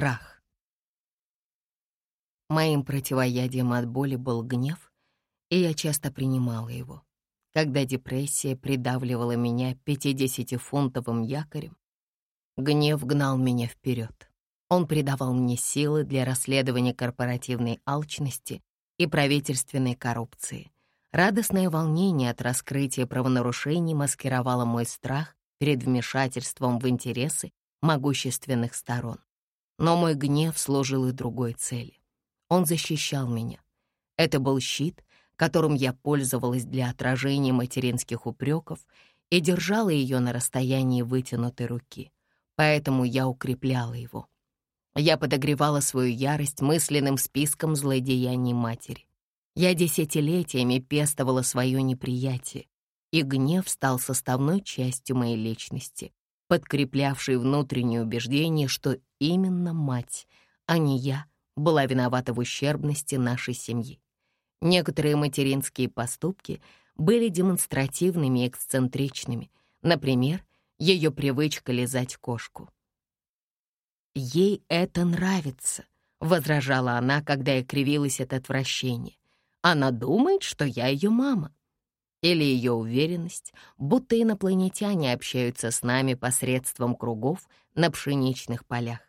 Страх. Моим противоядием от боли был гнев, и я часто принимала его. Когда депрессия придавливала меня 50-фунтовым якорем, гнев гнал меня вперед. Он придавал мне силы для расследования корпоративной алчности и правительственной коррупции. Радостное волнение от раскрытия правонарушений маскировало мой страх перед вмешательством в интересы могущественных сторон. Но мой гнев служил и другой цели. Он защищал меня. Это был щит, которым я пользовалась для отражения материнских упреков и держала ее на расстоянии вытянутой руки. Поэтому я укрепляла его. Я подогревала свою ярость мысленным списком злодеяний матери. Я десятилетиями пестовала свое неприятие, и гнев стал составной частью моей личности, подкреплявшей внутреннее убеждение, что именно мать, а не я, была виновата в ущербности нашей семьи. Некоторые материнские поступки были демонстративными и эксцентричными, например, ее привычка лизать кошку. «Ей это нравится», — возражала она, когда я кривилась от отвращения. «Она думает, что я ее мама». Или ее уверенность, будто инопланетяне общаются с нами посредством кругов на пшеничных полях.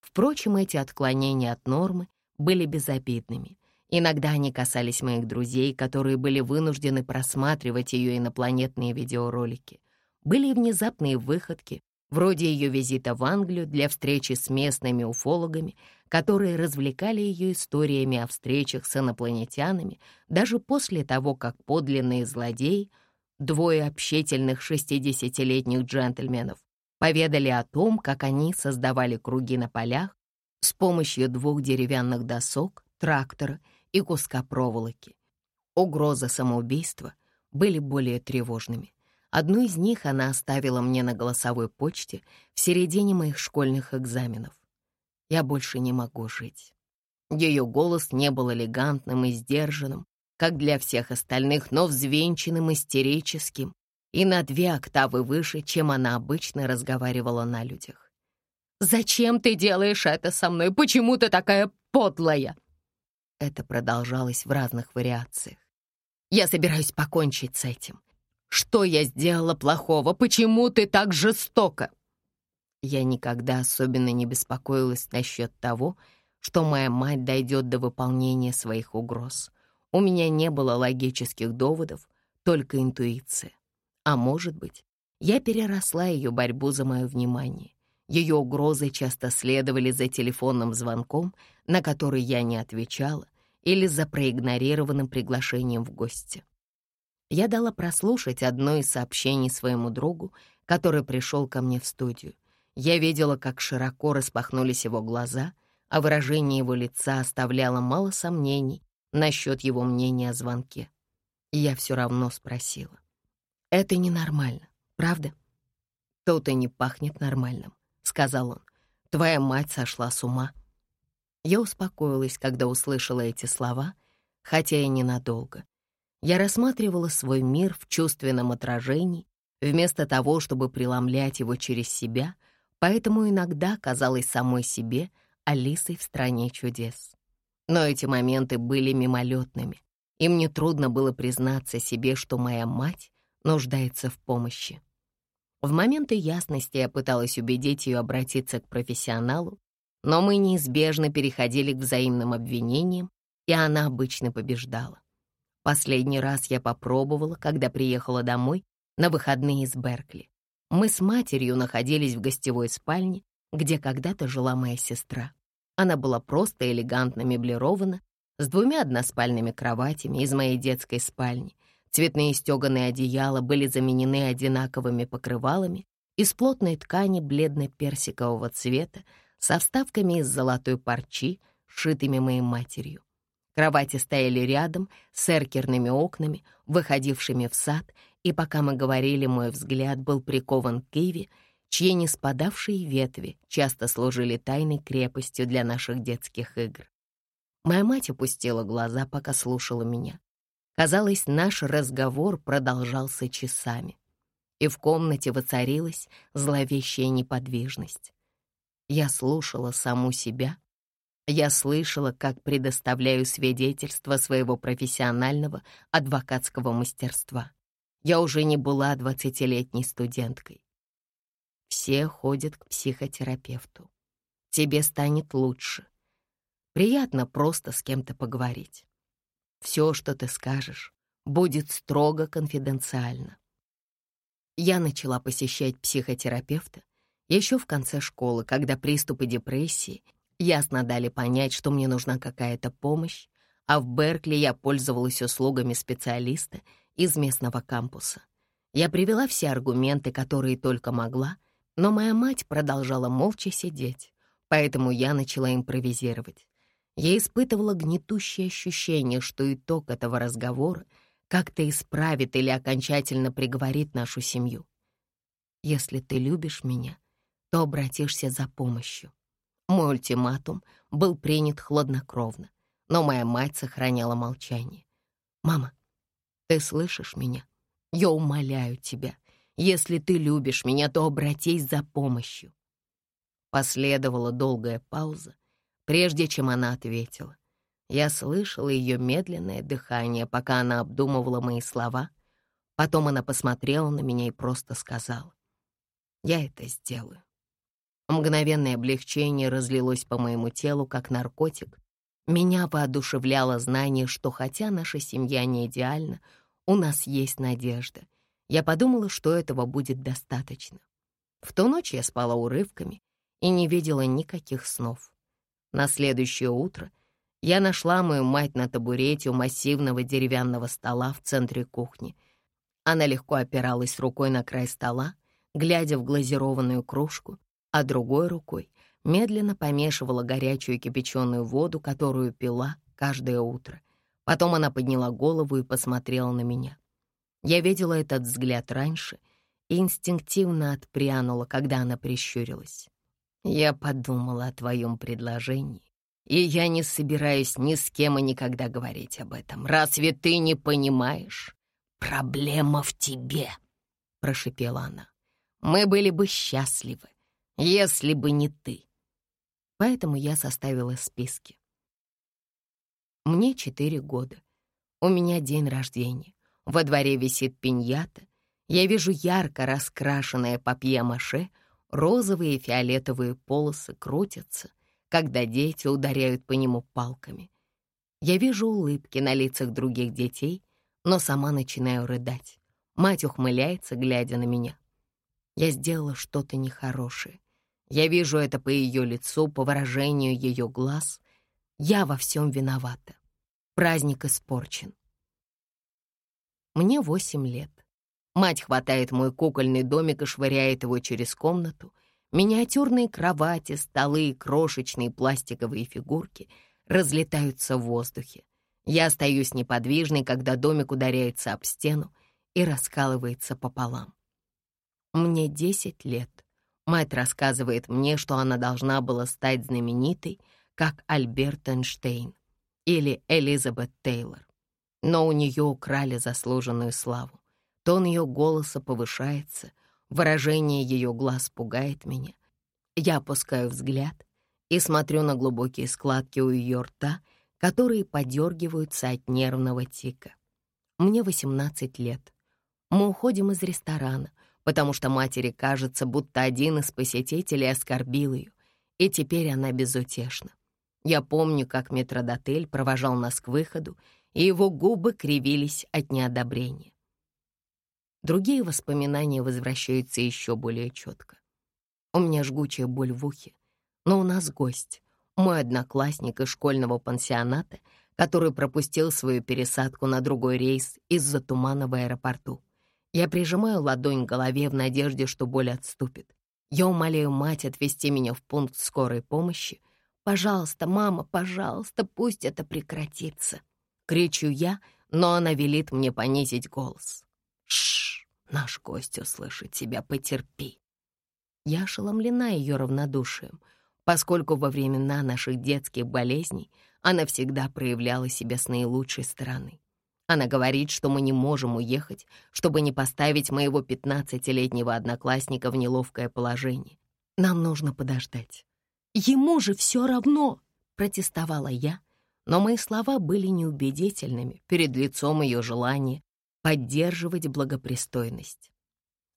Впрочем, эти отклонения от нормы были безобидными. Иногда они касались моих друзей, которые были вынуждены просматривать ее инопланетные видеоролики. Были и внезапные выходки, вроде ее визита в Англию для встречи с местными уфологами, которые развлекали ее историями о встречах с инопланетянами даже после того, как подлинные злодеи, двое общительных 60-летних джентльменов, поведали о том, как они создавали круги на полях с помощью двух деревянных досок, трактора и куска проволоки. Угрозы самоубийства были более тревожными. Одну из них она оставила мне на голосовой почте в середине моих школьных экзаменов. Я больше не могу жить. Ее голос не был элегантным и сдержанным, как для всех остальных, но взвинченным, истерическим и на две октавы выше, чем она обычно разговаривала на людях. «Зачем ты делаешь это со мной? Почему ты такая подлая?» Это продолжалось в разных вариациях. «Я собираюсь покончить с этим. Что я сделала плохого? Почему ты так жестоко?» Я никогда особенно не беспокоилась насчет того, что моя мать дойдет до выполнения своих угроз. У меня не было логических доводов, только интуиция. А может быть, я переросла ее борьбу за мое внимание. Ее угрозы часто следовали за телефонным звонком, на который я не отвечала, или за проигнорированным приглашением в гости я дала прослушать одно из сообщений своему другу, который пришел ко мне в студию. Я видела, как широко распахнулись его глаза, а выражение его лица оставляло мало сомнений насчет его мнения о звонке. я все равно спросила. «Это ненормально, правда?» «То-то не пахнет нормальным», — сказал он. «Твоя мать сошла с ума». Я успокоилась, когда услышала эти слова, хотя и ненадолго. Я рассматривала свой мир в чувственном отражении, вместо того, чтобы преломлять его через себя, поэтому иногда казалась самой себе Алисой в «Стране чудес». Но эти моменты были мимолетными, и мне трудно было признаться себе, что моя мать нуждается в помощи. В моменты ясности я пыталась убедить ее обратиться к профессионалу, но мы неизбежно переходили к взаимным обвинениям, и она обычно побеждала. Последний раз я попробовала, когда приехала домой на выходные из Беркли. Мы с матерью находились в гостевой спальне, где когда-то жила моя сестра. Она была просто элегантно меблирована, с двумя односпальными кроватями из моей детской спальни. Цветные стеганые одеяла были заменены одинаковыми покрывалами из плотной ткани бледно-персикового цвета со вставками из золотой парчи, сшитыми моей матерью. Кровати стояли рядом с эркерными окнами, выходившими в сад, и пока мы говорили, мой взгляд был прикован к Иве, чьи не спадавшие ветви часто служили тайной крепостью для наших детских игр. Моя мать опустила глаза, пока слушала меня. Казалось, наш разговор продолжался часами, и в комнате воцарилась зловещая неподвижность. Я слушала саму себя. Я слышала, как предоставляю свидетельство своего профессионального адвокатского мастерства. Я уже не была двадцатилетней студенткой. Все ходят к психотерапевту. Тебе станет лучше. Приятно просто с кем-то поговорить. Все, что ты скажешь, будет строго конфиденциально. Я начала посещать психотерапевта еще в конце школы, когда приступы депрессии ясно дали понять, что мне нужна какая-то помощь, а в Беркли я пользовалась услугами специалиста из местного кампуса. Я привела все аргументы, которые только могла, но моя мать продолжала молча сидеть, поэтому я начала импровизировать. Я испытывала гнетущее ощущение, что итог этого разговора — как-то исправит или окончательно приговорит нашу семью. Если ты любишь меня, то обратишься за помощью. Мой ультиматум был принят хладнокровно, но моя мать сохраняла молчание. «Мама, ты слышишь меня? Я умоляю тебя, если ты любишь меня, то обратись за помощью». Последовала долгая пауза, прежде чем она ответила. Я слышала ее медленное дыхание, пока она обдумывала мои слова. Потом она посмотрела на меня и просто сказала. «Я это сделаю». Мгновенное облегчение разлилось по моему телу, как наркотик. Меня воодушевляло знание, что хотя наша семья не идеальна, у нас есть надежда. Я подумала, что этого будет достаточно. В ту ночь я спала урывками и не видела никаких снов. На следующее утро — я нашла мою мать на табурете у массивного деревянного стола в центре кухни. Она легко опиралась рукой на край стола, глядя в глазированную кружку, а другой рукой медленно помешивала горячую кипяченую воду, которую пила каждое утро. Потом она подняла голову и посмотрела на меня. Я видела этот взгляд раньше и инстинктивно отпрянула, когда она прищурилась. Я подумала о твоем предложении и я не собираюсь ни с кем и никогда говорить об этом. Разве ты не понимаешь? Проблема в тебе, — прошипела она. Мы были бы счастливы, если бы не ты. Поэтому я составила списки. Мне четыре года. У меня день рождения. Во дворе висит пиньята. Я вижу ярко раскрашенное папье-маше, розовые и фиолетовые полосы крутятся — когда дети ударяют по нему палками. Я вижу улыбки на лицах других детей, но сама начинаю рыдать. Мать ухмыляется, глядя на меня. Я сделала что-то нехорошее. Я вижу это по ее лицу, по выражению ее глаз. Я во всем виновата. Праздник испорчен. Мне восемь лет. Мать хватает мой кукольный домик и швыряет его через комнату — Миниатюрные кровати, столы и крошечные пластиковые фигурки разлетаются в воздухе. Я остаюсь неподвижной, когда домик ударяется об стену и раскалывается пополам. Мне десять лет. Мать рассказывает мне, что она должна была стать знаменитой, как Альберт Эйнштейн или Элизабет Тейлор. Но у нее украли заслуженную славу. Тон ее голоса повышается — Выражение ее глаз пугает меня. Я опускаю взгляд и смотрю на глубокие складки у ее рта, которые подергиваются от нервного тика. Мне 18 лет. Мы уходим из ресторана, потому что матери кажется, будто один из посетителей оскорбил ее, и теперь она безутешна. Я помню, как метродотель провожал нас к выходу, и его губы кривились от неодобрения. Другие воспоминания возвращаются еще более четко. У меня жгучая боль в ухе, но у нас гость, мой одноклассник из школьного пансионата, который пропустил свою пересадку на другой рейс из-за тумана в аэропорту. Я прижимаю ладонь к голове в надежде, что боль отступит. Я умоляю мать отвезти меня в пункт скорой помощи. «Пожалуйста, мама, пожалуйста, пусть это прекратится!» Кричу я, но она велит мне понизить голос. Шш, наш гость услышит тебя, потерпи. Я ошеломлена ее равнодушием, поскольку во времена наших детских болезней она всегда проявляла себя с наилучшей стороны. Она говорит, что мы не можем уехать, чтобы не поставить моего пятнадцатилетнего одноклассника в неловкое положение. Нам нужно подождать. Ему же все равно!» — протестовала я, но мои слова были неубедительными перед лицом ее желания поддерживать благопристойность.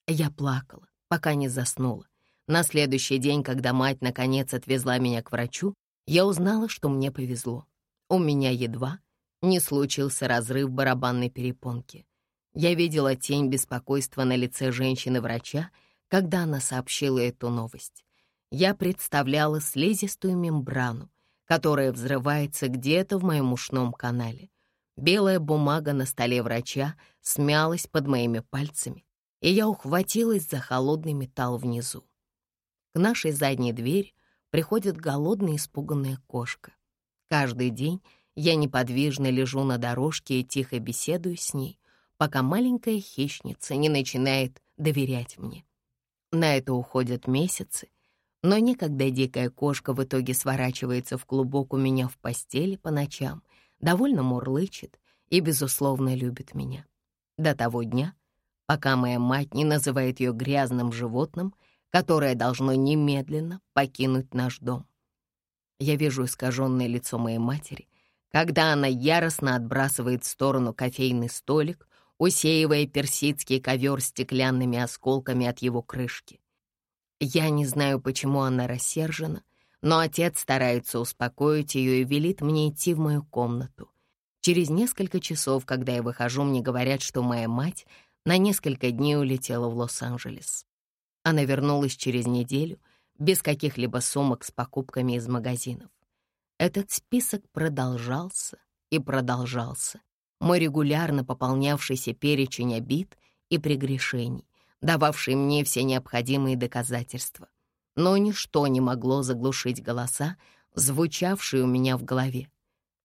Я плакала, пока не заснула. На следующий день, когда мать наконец отвезла меня к врачу, я узнала, что мне повезло. У меня едва не случился разрыв барабанной перепонки. Я видела тень беспокойства на лице женщины-врача, когда она сообщила эту новость. Я представляла слизистую мембрану, которая взрывается где-то в моем ушном канале. Белая бумага на столе врача смялась под моими пальцами, и я ухватилась за холодный металл внизу. К нашей задней двери приходит голодная испуганная кошка. Каждый день я неподвижно лежу на дорожке и тихо беседую с ней, пока маленькая хищница не начинает доверять мне. На это уходят месяцы, но никогда дикая кошка в итоге сворачивается в клубок у меня в постели по ночам, довольно мурлычет и, безусловно, любит меня. До того дня, пока моя мать не называет ее грязным животным, которое должно немедленно покинуть наш дом. Я вижу искаженное лицо моей матери, когда она яростно отбрасывает в сторону кофейный столик, усеивая персидский ковер стеклянными осколками от его крышки. Я не знаю, почему она рассержена, но отец старается успокоить ее и велит мне идти в мою комнату. Через несколько часов, когда я выхожу, мне говорят, что моя мать на несколько дней улетела в Лос-Анджелес. Она вернулась через неделю без каких-либо сумок с покупками из магазинов. Этот список продолжался и продолжался. Мой регулярно пополнявшийся перечень обид и прегрешений, дававший мне все необходимые доказательства. Но ничто не могло заглушить голоса, звучавшие у меня в голове.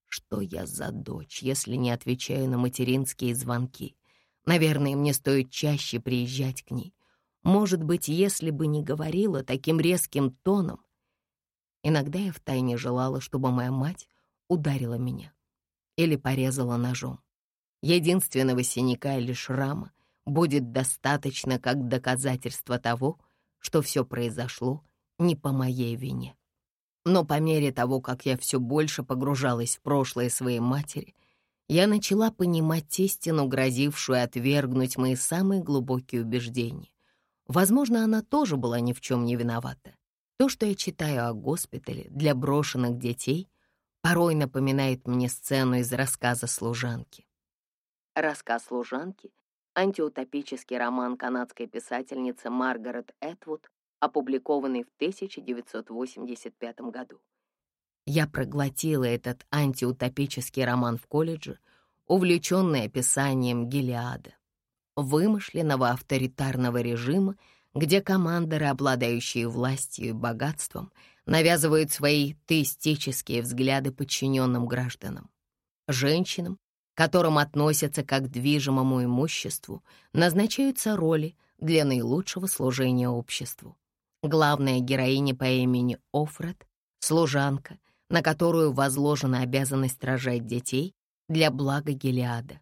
Что я за дочь, если не отвечаю на материнские звонки? Наверное, мне стоит чаще приезжать к ней. Может быть, если бы не говорила таким резким тоном. Иногда я втайне желала, чтобы моя мать ударила меня или порезала ножом. Единственного синяка или шрама будет достаточно как доказательство того, что все произошло не по моей вине. Но по мере того, как я все больше погружалась в прошлое своей матери, я начала понимать истину, грозившую отвергнуть мои самые глубокие убеждения. Возможно, она тоже была ни в чем не виновата. То, что я читаю о госпитале для брошенных детей, порой напоминает мне сцену из рассказа «Служанки». Рассказ «Служанки» — антиутопический роман канадской писательницы Маргарет Этвуд, опубликованный в 1985 году. Я проглотила этот антиутопический роман в колледже, увлеченный описанием Гелиада вымышленного авторитарного режима, где командоры, обладающие властью и богатством, навязывают свои теистические взгляды подчиненным гражданам. Женщинам, которым относятся как к движимому имуществу, назначаются роли для наилучшего служения обществу. Главная героиня по имени Офред — служанка, на которую возложена обязанность рожать детей для блага Гелиада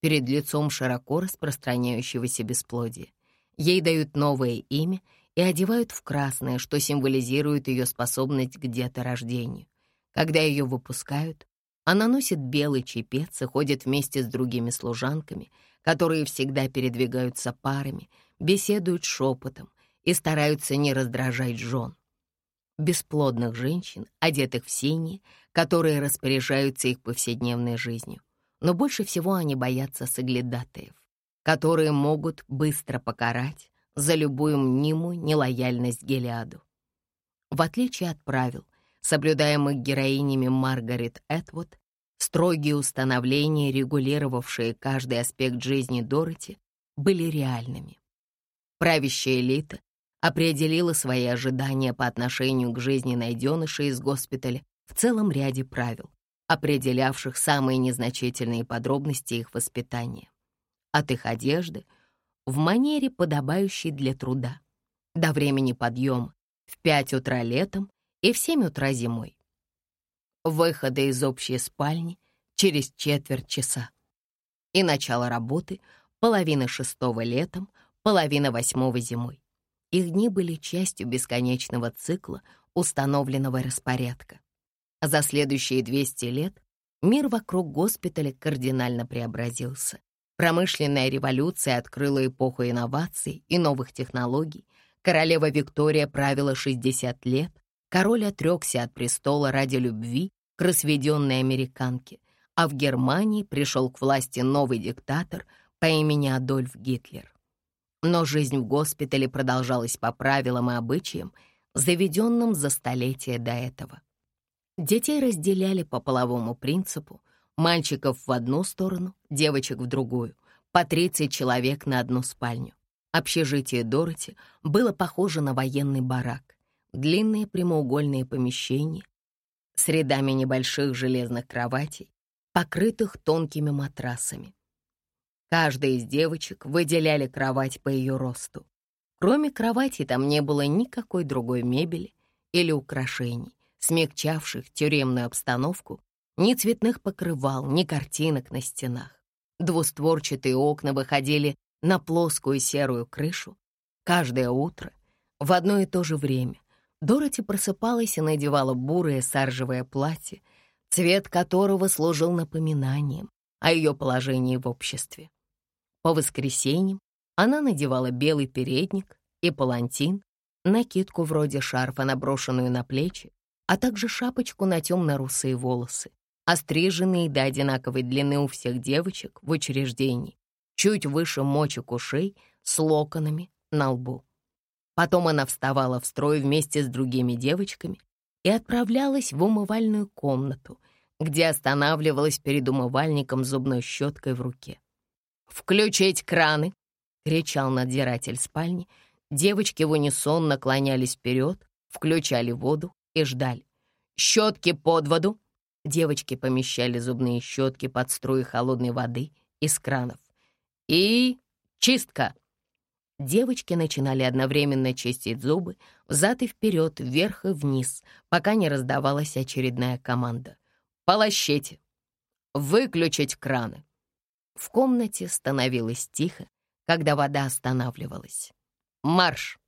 перед лицом широко распространяющегося бесплодия. Ей дают новое имя и одевают в красное, что символизирует ее способность к деторождению. Когда ее выпускают, она носит белый чепец и ходит вместе с другими служанками, которые всегда передвигаются парами, беседуют шепотом и стараются не раздражать жен. Бесплодных женщин, одетых в синие, которые распоряжаются их повседневной жизнью но больше всего они боятся соглядатаев, которые могут быстро покарать за любую мнимую нелояльность Гелиаду. В отличие от правил, соблюдаемых героинями Маргарет Этвуд, строгие установления, регулировавшие каждый аспект жизни Дороти, были реальными. Правящая элита определила свои ожидания по отношению к жизни найденыша из госпиталя в целом ряде правил, определявших самые незначительные подробности их воспитания. От их одежды в манере, подобающей для труда, до времени подъема в 5 утра летом и в 7 утра зимой. Выхода из общей спальни через четверть часа. И начало работы половина шестого летом, половина восьмого зимой. Их дни были частью бесконечного цикла установленного распорядка. За следующие 200 лет мир вокруг госпиталя кардинально преобразился. Промышленная революция открыла эпоху инноваций и новых технологий. Королева Виктория правила 60 лет, король отрекся от престола ради любви к разведенной американке, а в Германии пришел к власти новый диктатор по имени Адольф Гитлер. Но жизнь в госпитале продолжалась по правилам и обычаям, заведенным за столетия до этого. Детей разделяли по половому принципу, мальчиков в одну сторону, девочек в другую, по 30 человек на одну спальню. Общежитие Дороти было похоже на военный барак. Длинные прямоугольные помещения с рядами небольших железных кроватей, покрытых тонкими матрасами. Каждая из девочек выделяли кровать по ее росту. Кроме кровати там не было никакой другой мебели или украшений, смягчавших тюремную обстановку ни цветных покрывал, ни картинок на стенах. Двустворчатые окна выходили на плоскую серую крышу. Каждое утро, в одно и то же время, Дороти просыпалась и надевала бурое саржевое платье, цвет которого служил напоминанием о ее положении в обществе. По воскресеньям она надевала белый передник и палантин, накидку вроде шарфа, наброшенную на плечи, а также шапочку на темно-русые волосы остриженные до одинаковой длины у всех девочек в учреждении, чуть выше мочек ушей, с локонами на лбу. Потом она вставала в строй вместе с другими девочками и отправлялась в умывальную комнату, где останавливалась перед умывальником зубной щеткой в руке. «Включить краны!» — кричал надзиратель спальни. Девочки в унисон наклонялись вперед, включали воду и ждали. «Щетки под воду!» Девочки помещали зубные щетки под струи холодной воды из кранов. И чистка. Девочки начинали одновременно чистить зубы, взад и вперед, вверх и вниз, пока не раздавалась очередная команда. «Полощите! Выключить краны!» В комнате становилось тихо, когда вода останавливалась. «Марш!»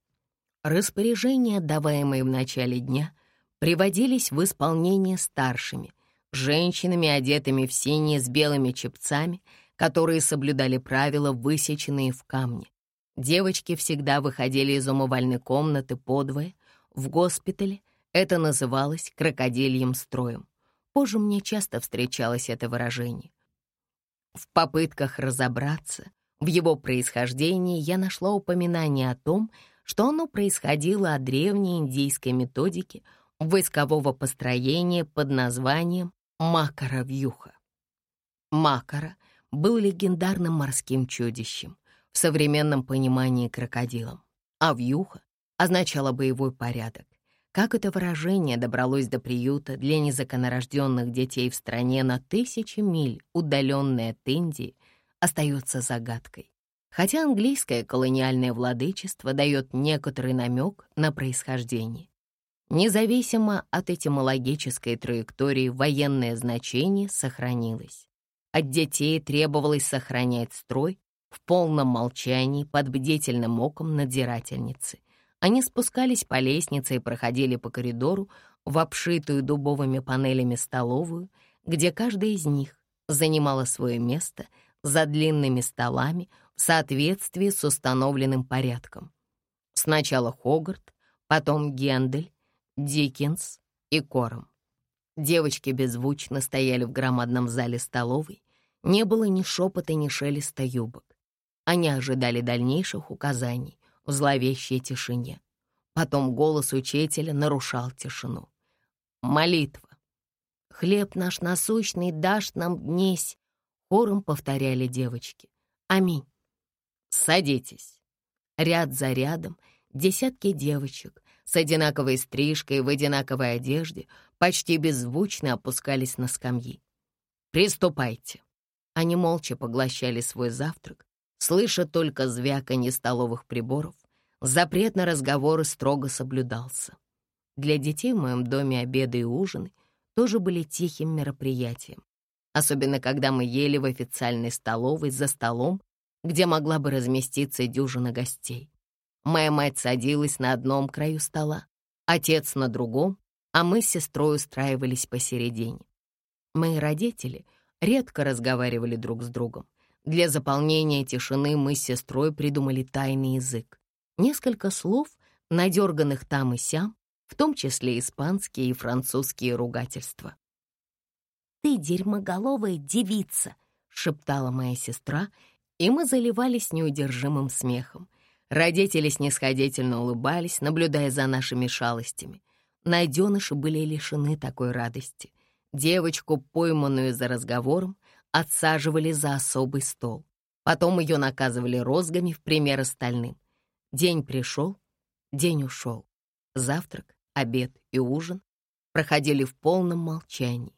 Распоряжения, отдаваемые в начале дня, приводились в исполнение старшими, женщинами, одетыми в синие с белыми чепцами, которые соблюдали правила, высеченные в камне. Девочки всегда выходили из умывальной комнаты подвое. В госпитале это называлось крокодильем строем. Позже мне часто встречалось это выражение. В попытках разобраться в его происхождении я нашла упоминание о том, что оно происходило от древней индийской методики войскового построения под названием Макара-вьюха. Макара был легендарным морским чудищем, в современном понимании крокодилом, а вьюха означала боевой порядок. Как это выражение добралось до приюта для незаконорожденных детей в стране на тысячи миль, удаленной от Индии, остается загадкой. Хотя английское колониальное владычество дает некоторый намек на происхождение. Независимо от этимологической траектории, военное значение сохранилось. От детей требовалось сохранять строй в полном молчании под бдительным оком надзирательницы. Они спускались по лестнице и проходили по коридору в обшитую дубовыми панелями столовую, где каждая из них занимала свое место за длинными столами в соответствии с установленным порядком. Сначала Хогарт, потом Гендель, Диккенс и Кором. Девочки беззвучно стояли в громадном зале столовой. Не было ни шепота, ни шелеста юбок. Они ожидали дальнейших указаний в зловещей тишине. Потом голос учителя нарушал тишину. Молитва. «Хлеб наш насущный дашь нам днесь», — хором повторяли девочки. «Аминь». «Садитесь». Ряд за рядом десятки девочек с одинаковой стрижкой в одинаковой одежде почти беззвучно опускались на скамьи. «Приступайте». Они молча поглощали свой завтрак, слыша только звяканье столовых приборов. Запрет на разговоры строго соблюдался. Для детей в моем доме обеды и ужины тоже были тихим мероприятием, особенно когда мы ели в официальной столовой за столом, где могла бы разместиться дюжина гостей. Моя мать садилась на одном краю стола, отец на другом, а мы с сестрой устраивались посередине. Мои родители редко разговаривали друг с другом. Для заполнения тишины мы с сестрой придумали тайный язык. Несколько слов, надерганных там и сям, в том числе испанские и французские ругательства. «Ты дерьмоголовая девица!» — шептала моя сестра, и мы заливались неудержимым смехом. Родители снисходительно улыбались, наблюдая за нашими шалостями. Найденыши были лишены такой радости. Девочку, пойманную за разговором, отсаживали за особый стол. Потом ее наказывали розгами в пример остальным. День пришел, день ушел. Завтрак, обед и ужин проходили в полном молчании.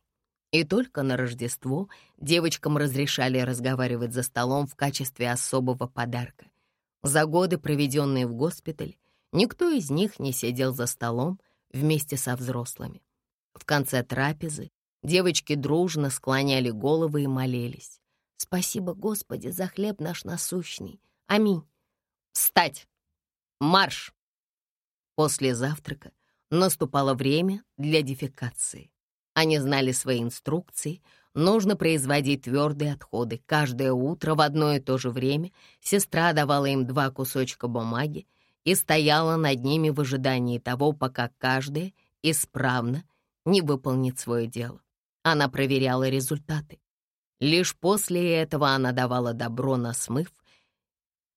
И только на Рождество девочкам разрешали разговаривать за столом в качестве особого подарка. За годы, проведенные в госпитале, никто из них не сидел за столом вместе со взрослыми. В конце трапезы девочки дружно склоняли головы и молились. «Спасибо, Господи, за хлеб наш насущный. Аминь. Встать! Марш!» После завтрака наступало время для дефекации. Они знали свои инструкции. Нужно производить твердые отходы. Каждое утро в одно и то же время сестра давала им два кусочка бумаги и стояла над ними в ожидании того, пока каждая исправно не выполнит свое дело. Она проверяла результаты. Лишь после этого она давала добро на смыв,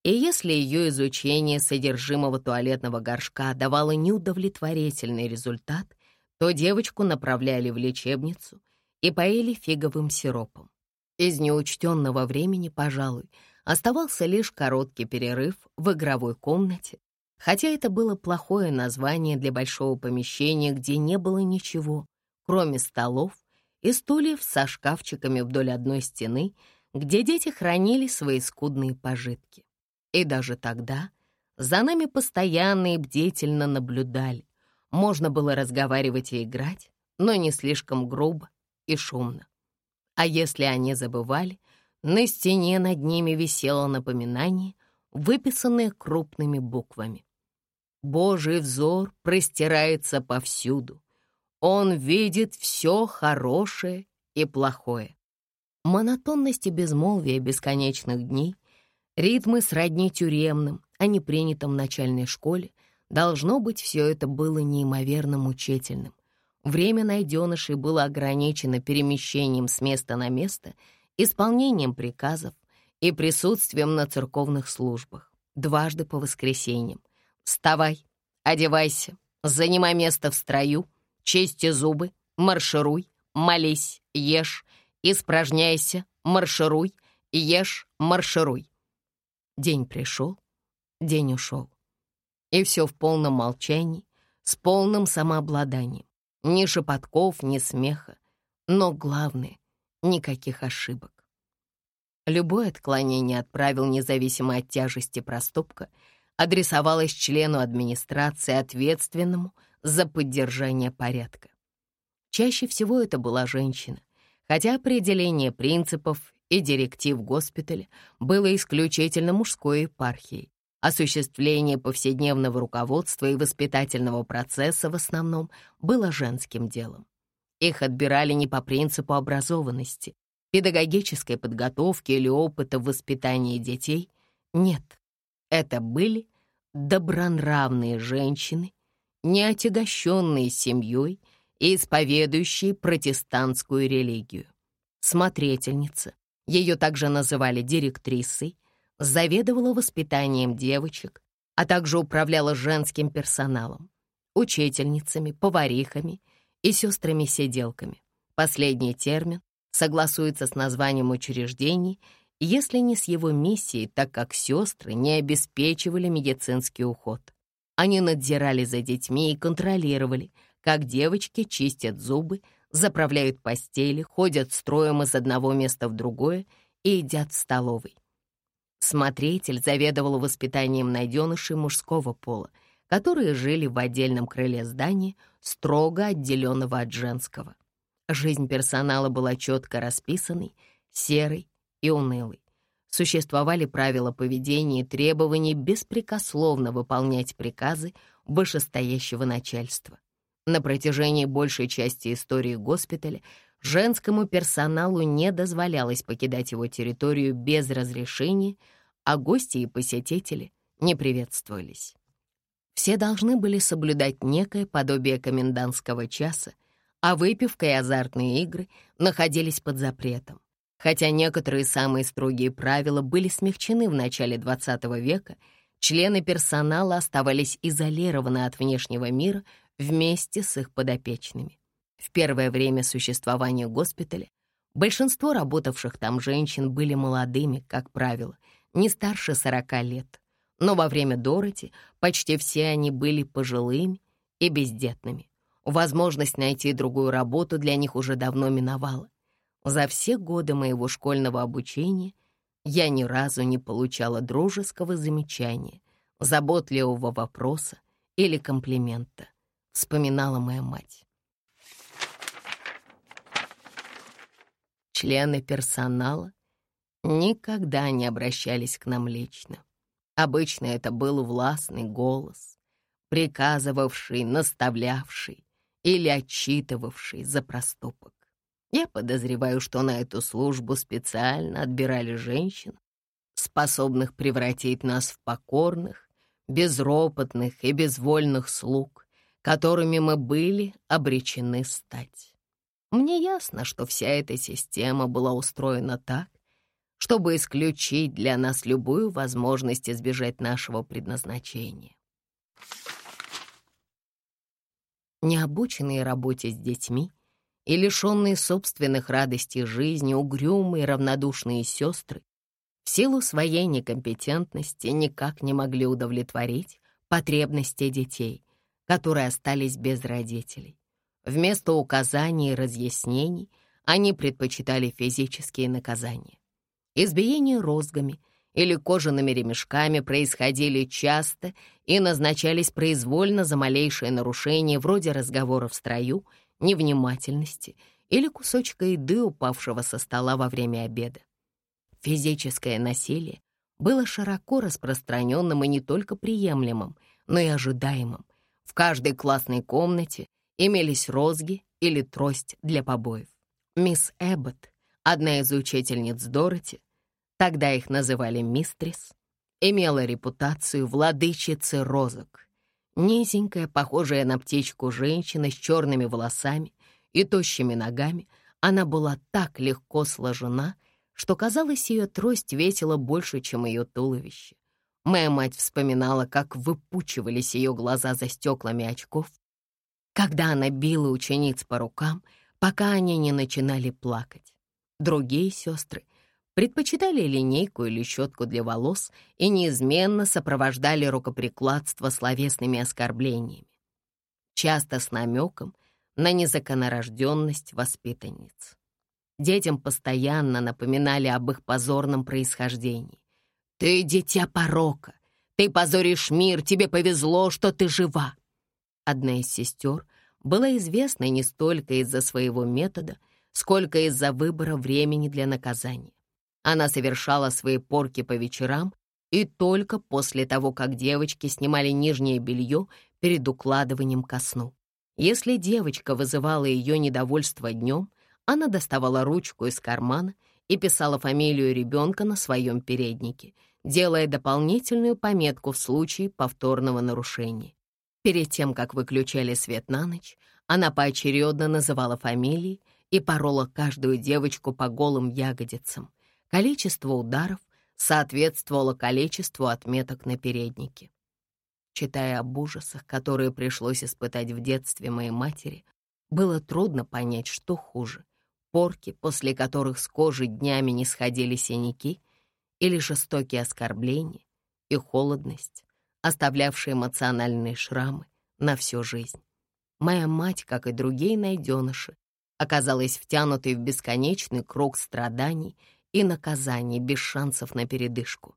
и если ее изучение содержимого туалетного горшка давало неудовлетворительный результат, то девочку направляли в лечебницу и поили фиговым сиропом. Из неучтенного времени, пожалуй, оставался лишь короткий перерыв в игровой комнате, хотя это было плохое название для большого помещения, где не было ничего, кроме столов и стульев со шкафчиками вдоль одной стены, где дети хранили свои скудные пожитки. И даже тогда за нами постоянно и бдительно наблюдали, можно было разговаривать и играть, но не слишком грубо и шумно. А если они забывали, на стене над ними висело напоминание, выписанное крупными буквами. Божий взор простирается повсюду. Он видит все хорошее и плохое. Монотонность и безмолвие бесконечных дней, ритмы сродни тюремным, а не принятым в начальной школе, Должно быть, все это было неимоверно мучительным. Время найденышей было ограничено перемещением с места на место, исполнением приказов и присутствием на церковных службах, дважды по воскресеньям. «Вставай, одевайся, занимай место в строю, чисти зубы, маршируй, молись, ешь, испражняйся, маршируй, ешь, маршируй». День пришел, день ушел. И все в полном молчании, с полным самообладанием. Ни шепотков, ни смеха. Но главное — никаких ошибок. Любое отклонение от правил, независимо от тяжести проступка, адресовалось члену администрации, ответственному за поддержание порядка. Чаще всего это была женщина, хотя определение принципов и директив госпиталя было исключительно мужской епархией. Осуществление повседневного руководства и воспитательного процесса в основном было женским делом. Их отбирали не по принципу образованности, педагогической подготовки или опыта в воспитании детей. Нет, это были добронравные женщины, не отягощенные семьей и исповедующие протестантскую религию. Смотрительница, ее также называли директрисой, заведовала воспитанием девочек, а также управляла женским персоналом, учительницами, поварихами и сестрами-сиделками. Последний термин согласуется с названием учреждений, если не с его миссией, так как сестры не обеспечивали медицинский уход. Они надзирали за детьми и контролировали, как девочки чистят зубы, заправляют постели, ходят строем из одного места в другое и едят в столовой. Смотритель заведовал воспитанием найденышей мужского пола, которые жили в отдельном крыле здания, строго отделенного от женского. Жизнь персонала была четко расписанной, серой и унылой. Существовали правила поведения и требования беспрекословно выполнять приказы, вышестоящего начальства. На протяжении большей части истории госпиталя женскому персоналу не дозволялось покидать его территорию без разрешения, а гости и посетители не приветствовались. Все должны были соблюдать некое подобие комендантского часа, а выпивка и азартные игры находились под запретом. Хотя некоторые самые строгие правила были смягчены в начале XX века, члены персонала оставались изолированы от внешнего мира вместе с их подопечными. В первое время существования госпиталя большинство работавших там женщин были молодыми, как правило, не старше 40 лет, но во время Дороти почти все они были пожилыми и бездетными. Возможность найти другую работу для них уже давно миновала. За все годы моего школьного обучения я ни разу не получала дружеского замечания, заботливого вопроса или комплимента, вспоминала моя мать. Члены персонала никогда не обращались к нам лично. Обычно это был властный голос, приказывавший, наставлявший или отчитывавший за проступок. Я подозреваю, что на эту службу специально отбирали женщин, способных превратить нас в покорных, безропотных и безвольных слуг, которыми мы были обречены стать. Мне ясно, что вся эта система была устроена так, чтобы исключить для нас любую возможность избежать нашего предназначения. Необученные работе с детьми — и лишенные собственных радостей жизни угрюмые равнодушные сестры в силу своей некомпетентности никак не могли удовлетворить потребности детей, которые остались без родителей. Вместо указаний и разъяснений они предпочитали физические наказания. Избиения розгами или кожаными ремешками происходили часто и назначались произвольно за малейшее нарушение вроде разговора в строю — невнимательности или кусочка еды, упавшего со стола во время обеда. Физическое насилие было широко распространенным и не только приемлемым, но и ожидаемым. В каждой классной комнате имелись розги или трость для побоев. Мисс Эббот, одна из учительниц Дороти, тогда их называли мистрис, имела репутацию владычицы розок. Низенькая, похожая на птичку женщина с черными волосами и тощими ногами, она была так легко сложена, что, казалось, ее трость весила больше, чем ее туловище. Моя мать вспоминала, как выпучивались ее глаза за стеклами очков, когда она била учениц по рукам, пока они не начинали плакать. Другие сестры предпочитали линейку или щетку для волос и неизменно сопровождали рукоприкладство словесными оскорблениями, часто с намеком на незаконорожденность воспитанниц. Детям постоянно напоминали об их позорном происхождении. «Ты дитя порока! Ты позоришь мир! Тебе повезло, что ты жива!» Одна из сестер была известна не столько из-за своего метода, сколько из-за выбора времени для наказания. Она совершала свои порки по вечерам и только после того, как девочки снимали нижнее белье перед укладыванием ко сну. Если девочка вызывала ее недовольство днем, она доставала ручку из кармана и писала фамилию ребенка на своем переднике, делая дополнительную пометку в случае повторного нарушения. Перед тем, как выключали свет на ночь, она поочередно называла фамилии и порола каждую девочку по голым ягодицам — Количество ударов соответствовало количеству отметок на переднике. Читая об ужасах, которые пришлось испытать в детстве моей матери, было трудно понять, что хуже — порки, после которых с кожи днями не сходили синяки, или жестокие оскорбления и холодность, оставлявшие эмоциональные шрамы на всю жизнь. Моя мать, как и другие найденыши, оказалась втянутой в бесконечный круг страданий и наказаний без шансов на передышку.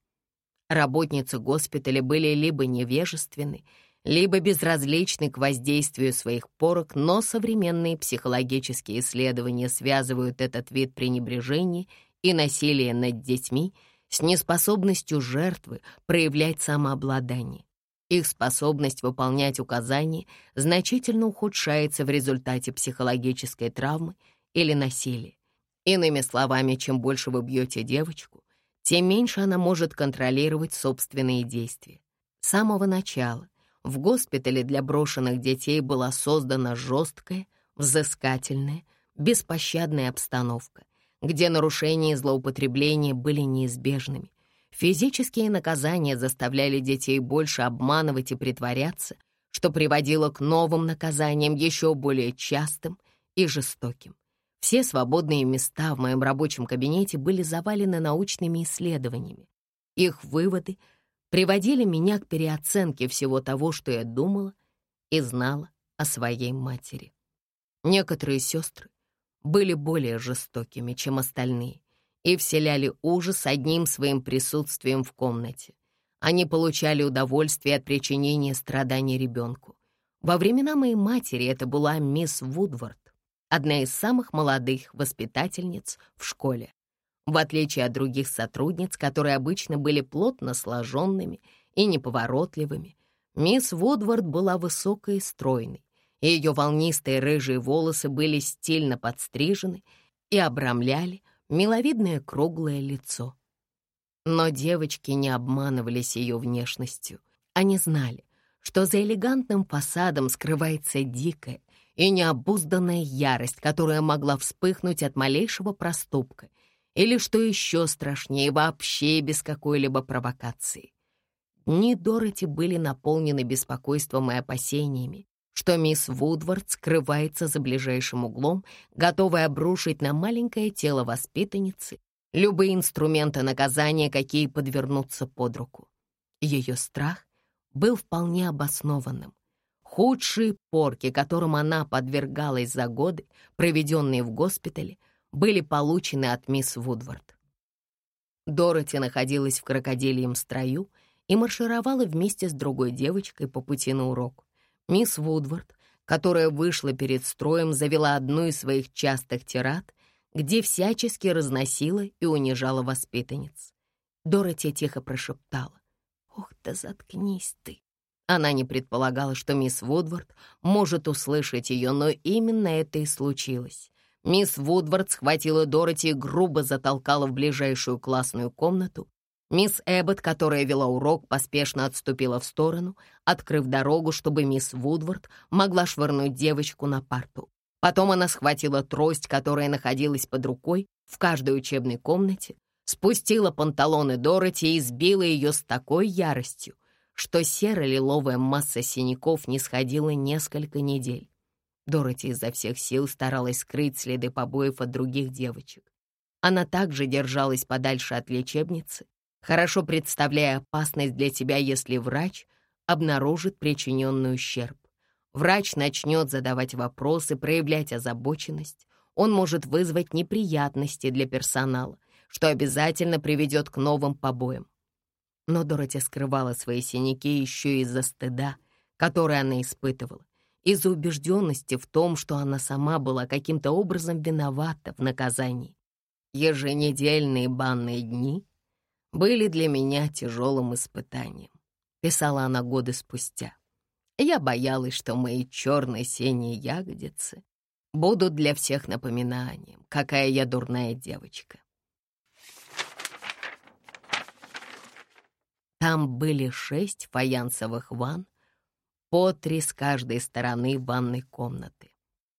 Работницы госпиталя были либо невежественны, либо безразличны к воздействию своих порок, но современные психологические исследования связывают этот вид пренебрежения и насилия над детьми с неспособностью жертвы проявлять самообладание. Их способность выполнять указания значительно ухудшается в результате психологической травмы или насилия. Иными словами, чем больше вы бьете девочку, тем меньше она может контролировать собственные действия. С самого начала в госпитале для брошенных детей была создана жесткая, взыскательная, беспощадная обстановка, где нарушения и злоупотребления были неизбежными. Физические наказания заставляли детей больше обманывать и притворяться, что приводило к новым наказаниям, еще более частым и жестоким. Все свободные места в моем рабочем кабинете были завалены научными исследованиями. Их выводы приводили меня к переоценке всего того, что я думала и знала о своей матери. Некоторые сестры были более жестокими, чем остальные, и вселяли ужас одним своим присутствием в комнате. Они получали удовольствие от причинения страданий ребенку. Во времена моей матери это была мисс Вудвард, одна из самых молодых воспитательниц в школе. В отличие от других сотрудниц, которые обычно были плотно сложенными и неповоротливыми, мисс Вудвард была высокой и стройной, ее волнистые рыжие волосы были стильно подстрижены и обрамляли миловидное круглое лицо. Но девочки не обманывались ее внешностью. Они знали, что за элегантным фасадом скрывается дикая и необузданная ярость, которая могла вспыхнуть от малейшего проступка, или, что еще страшнее, вообще без какой-либо провокации. Дни Дороти были наполнены беспокойством и опасениями, что мисс Вудвард скрывается за ближайшим углом, готовая обрушить на маленькое тело воспитанницы любые инструменты наказания, какие подвернутся под руку. Ее страх был вполне обоснованным. Худшие порки, которым она подвергалась за годы, проведенные в госпитале, были получены от мисс Вудвард. Дороти находилась в крокодильем строю и маршировала вместе с другой девочкой по пути на урок. Мисс Вудвард, которая вышла перед строем, завела одну из своих частых тират, где всячески разносила и унижала воспитанниц. Дороти тихо прошептала. «Ох, да заткнись ты!» Она не предполагала, что мисс Вудвард может услышать ее, но именно это и случилось. Мисс Вудвард схватила Дороти и грубо затолкала в ближайшую классную комнату, Мисс Эббот, которая вела урок, поспешно отступила в сторону, открыв дорогу, чтобы мисс Вудвард могла швырнуть девочку на парту. Потом она схватила трость, которая находилась под рукой в каждой учебной комнате, спустила панталоны Дороти и сбила ее с такой яростью, что серо-лиловая масса синяков не сходила несколько недель. Дороти изо всех сил старалась скрыть следы побоев от других девочек. Она также держалась подальше от лечебницы, хорошо представляя опасность для тебя, если врач обнаружит причиненный ущерб. Врач начнет задавать вопросы, проявлять озабоченность. Он может вызвать неприятности для персонала, что обязательно приведет к новым побоям. Но Дороти скрывала свои синяки еще из-за стыда, который она испытывала, из-за убежденности в том, что она сама была каким-то образом виновата в наказании. Еженедельные банные дни были для меня тяжелым испытанием, писала она годы спустя. Я боялась, что мои черные синие ягодицы будут для всех напоминанием, какая я дурная девочка. Там были шесть фаянсовых ванн, по три с каждой стороны ванной комнаты.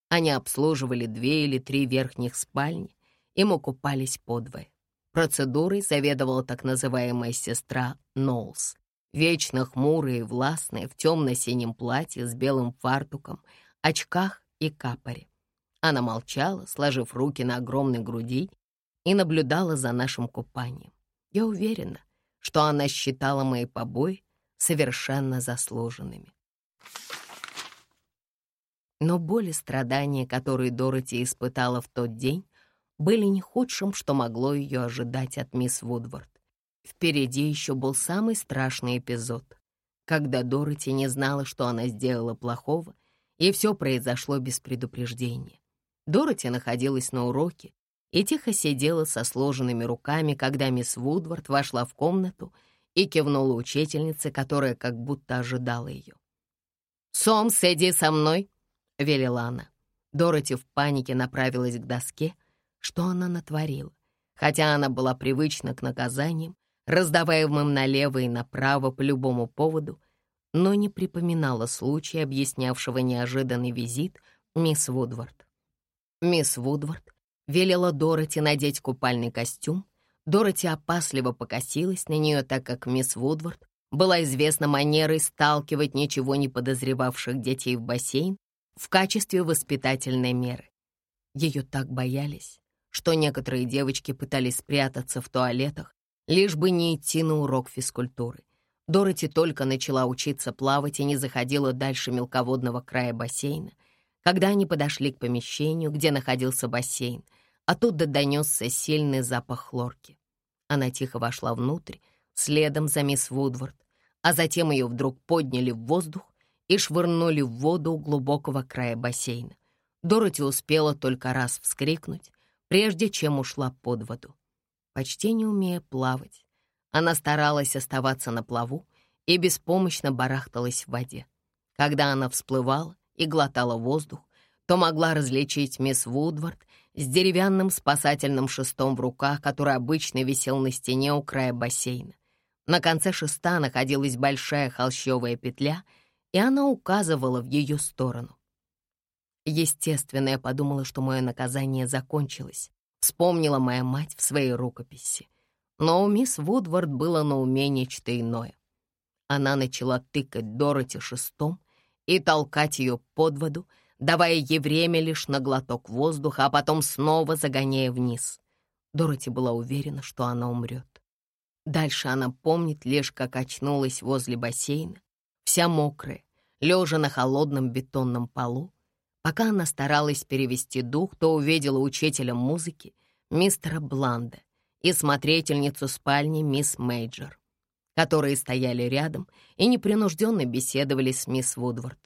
Они обслуживали две или три верхних спальни, и мы купались подвое. Процедурой заведовала так называемая сестра Ноулс, вечно хмурая и властная, в темно-синем платье с белым фартуком, очках и капоре. Она молчала, сложив руки на огромной груди, и наблюдала за нашим купанием. Я уверена, что она считала мои побои совершенно заслуженными. Но боль и страдания, которые Дороти испытала в тот день, были не худшим, что могло ее ожидать от мисс Вудвард. Впереди еще был самый страшный эпизод, когда Дороти не знала, что она сделала плохого, и все произошло без предупреждения. Дороти находилась на уроке и тихо сидела со сложенными руками, когда мисс Вудвард вошла в комнату и кивнула учительнице, которая как будто ожидала ее. «Сомс, иди со мной!» — велела она. Дороти в панике направилась к доске. Что она натворила? Хотя она была привычна к наказаниям, раздаваемым налево и направо по любому поводу, но не припоминала случая, объяснявшего неожиданный визит мисс Вудвард. Мисс Вудвард велела Дороти надеть купальный костюм. Дороти опасливо покосилась на нее, так как мисс Вудвард была известна манерой сталкивать ничего не подозревавших детей в бассейн в качестве воспитательной меры. Ее так боялись, что некоторые девочки пытались спрятаться в туалетах, лишь бы не идти на урок физкультуры. Дороти только начала учиться плавать и не заходила дальше мелководного края бассейна. Когда они подошли к помещению, где находился бассейн, оттуда донесся сильный запах хлорки. Она тихо вошла внутрь, следом за мисс Вудвард, а затем ее вдруг подняли в воздух и швырнули в воду у глубокого края бассейна. Дороти успела только раз вскрикнуть, прежде чем ушла под воду. Почти не умея плавать, она старалась оставаться на плаву и беспомощно барахталась в воде. Когда она всплывала и глотала воздух, то могла различить мисс Вудвард с деревянным спасательным шестом в руках, который обычно висел на стене у края бассейна. На конце шеста находилась большая холщовая петля, и она указывала в ее сторону. Естественно, я подумала, что мое наказание закончилось. Вспомнила моя мать в своей рукописи. Но у мисс Вудвард было на уме нечто иное. Она начала тыкать Дороти шестом и толкать ее под воду, давая ей время лишь на глоток воздуха, а потом снова загоняя вниз. Дороти была уверена, что она умрет. Дальше она помнит лишь, как очнулась возле бассейна, вся мокрая, лежа на холодном бетонном полу. Пока она старалась перевести дух, то увидела учителя музыки, мистера Бланда, и смотрительницу спальни мисс Мейджор, которые стояли рядом и непринужденно беседовали с мисс Вудвард.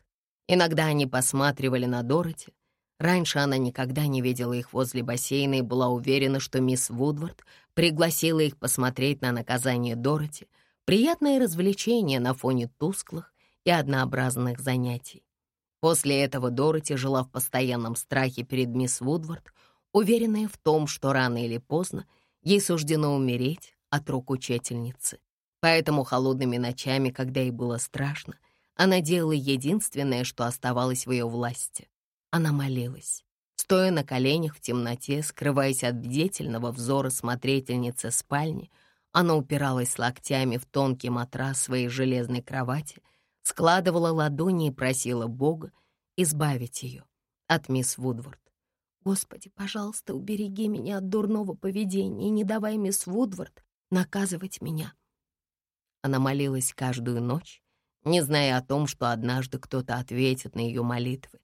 Иногда они посматривали на Дороти, Раньше она никогда не видела их возле бассейна и была уверена, что мисс Вудвард пригласила их посмотреть на наказание Дороти, приятное развлечение на фоне тусклых и однообразных занятий. После этого Дороти жила в постоянном страхе перед мисс Вудвард, уверенная в том, что рано или поздно ей суждено умереть от рук учительницы. Поэтому холодными ночами, когда ей было страшно, она делала единственное, что оставалось в ее власти она молилась, стоя на коленях в темноте, скрываясь от бдительного взора смотрительницы спальни, она упиралась локтями в тонкий матрас своей железной кровати, складывала ладони и просила Бога избавить ее от мисс Вудвард. «Господи, пожалуйста, убереги меня от дурного поведения и не давай мисс Вудвард наказывать меня». Она молилась каждую ночь, не зная о том, что однажды кто-то ответит на ее молитвы,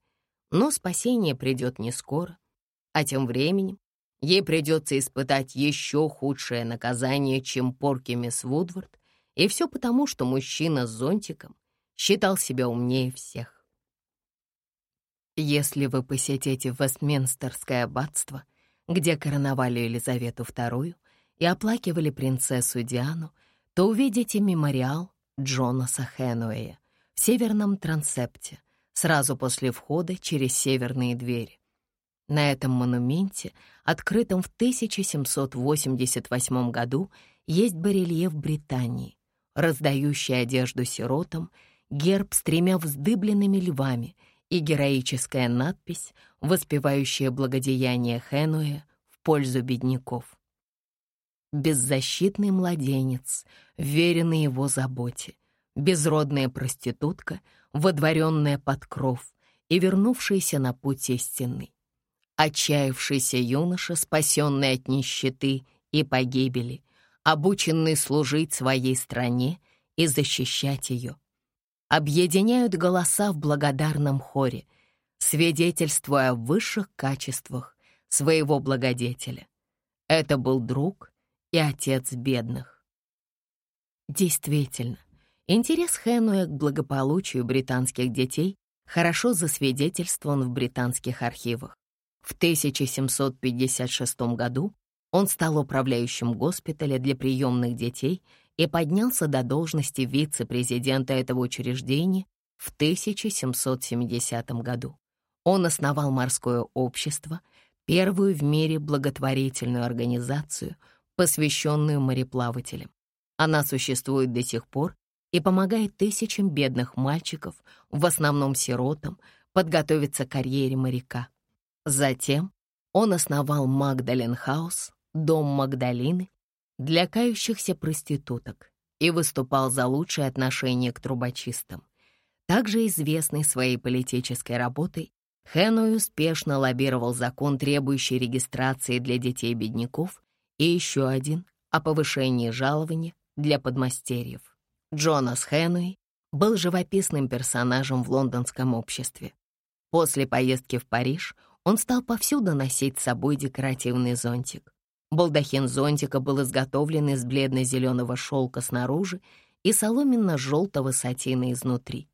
но спасение придет не скоро, а тем временем ей придется испытать еще худшее наказание, чем порки мисс Вудвард, и все потому, что мужчина с зонтиком считал себя умнее всех. Если вы посетите Вестминстерское аббатство, где короновали Елизавету II и оплакивали принцессу Диану, то увидите мемориал Джонаса Хенуэя в северном трансепте, сразу после входа через северные двери. На этом монументе, открытом в 1788 году, есть барельеф Британии, раздающий одежду сиротам, герб с тремя вздыбленными львами и героическая надпись, воспевающая благодеяние Хенуэ в пользу бедняков. Беззащитный младенец, веренный его заботе, безродная проститутка — водворенная под кров и вернувшаяся на путь истинный. Отчаявшийся юноша, спасенный от нищеты и погибели, обученный служить своей стране и защищать ее. Объединяют голоса в благодарном хоре, свидетельствуя о высших качествах своего благодетеля. Это был друг и отец бедных. Действительно, Интерес Хэнуэ к благополучию британских детей хорошо засвидетельствован в британских архивах. В 1756 году он стал управляющим госпиталя для приемных детей и поднялся до должности вице-президента этого учреждения в 1770 году. Он основал морское общество, первую в мире благотворительную организацию, посвященную мореплавателям. Она существует до сих пор и помогает тысячам бедных мальчиков, в основном сиротам, подготовиться к карьере моряка. Затем он основал Магдален Хаус, дом Магдалины, для кающихся проституток и выступал за лучшие отношения к трубочистам. Также известный своей политической работой, Хэной успешно лоббировал закон, требующий регистрации для детей-бедняков, и еще один о повышении жалования для подмастерьев. Джонас Хэнуэй был живописным персонажем в лондонском обществе. После поездки в Париж он стал повсюду носить с собой декоративный зонтик. Балдахин зонтика был изготовлен из бледно-зеленого шелка снаружи и соломенно-желтого сатина изнутри,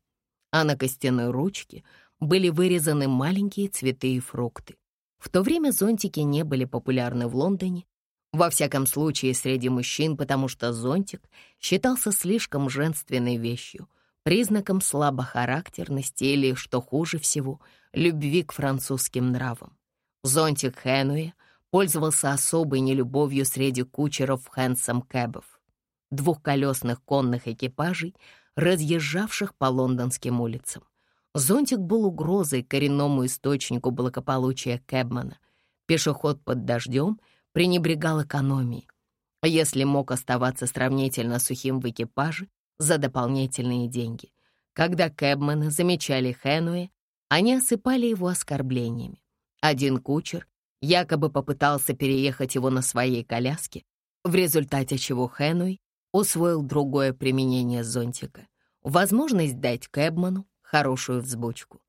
а на костяной ручке были вырезаны маленькие цветы и фрукты. В то время зонтики не были популярны в Лондоне, во всяком случае среди мужчин, потому что зонтик считался слишком женственной вещью, признаком слабохарактерности или, что хуже всего, любви к французским нравам. Зонтик Хенуэ пользовался особой нелюбовью среди кучеров хэнсом-кэбов, двухколесных конных экипажей, разъезжавших по лондонским улицам. Зонтик был угрозой коренному источнику благополучия Кэбмана. Пешеход под дождем пренебрегал экономией, если мог оставаться сравнительно сухим в экипаже за дополнительные деньги. Когда Кэбманы замечали Хенуэ, они осыпали его оскорблениями. Один кучер якобы попытался переехать его на своей коляске, в результате чего Хенуэй усвоил другое применение зонтика — возможность дать Кэбману хорошую взбучку.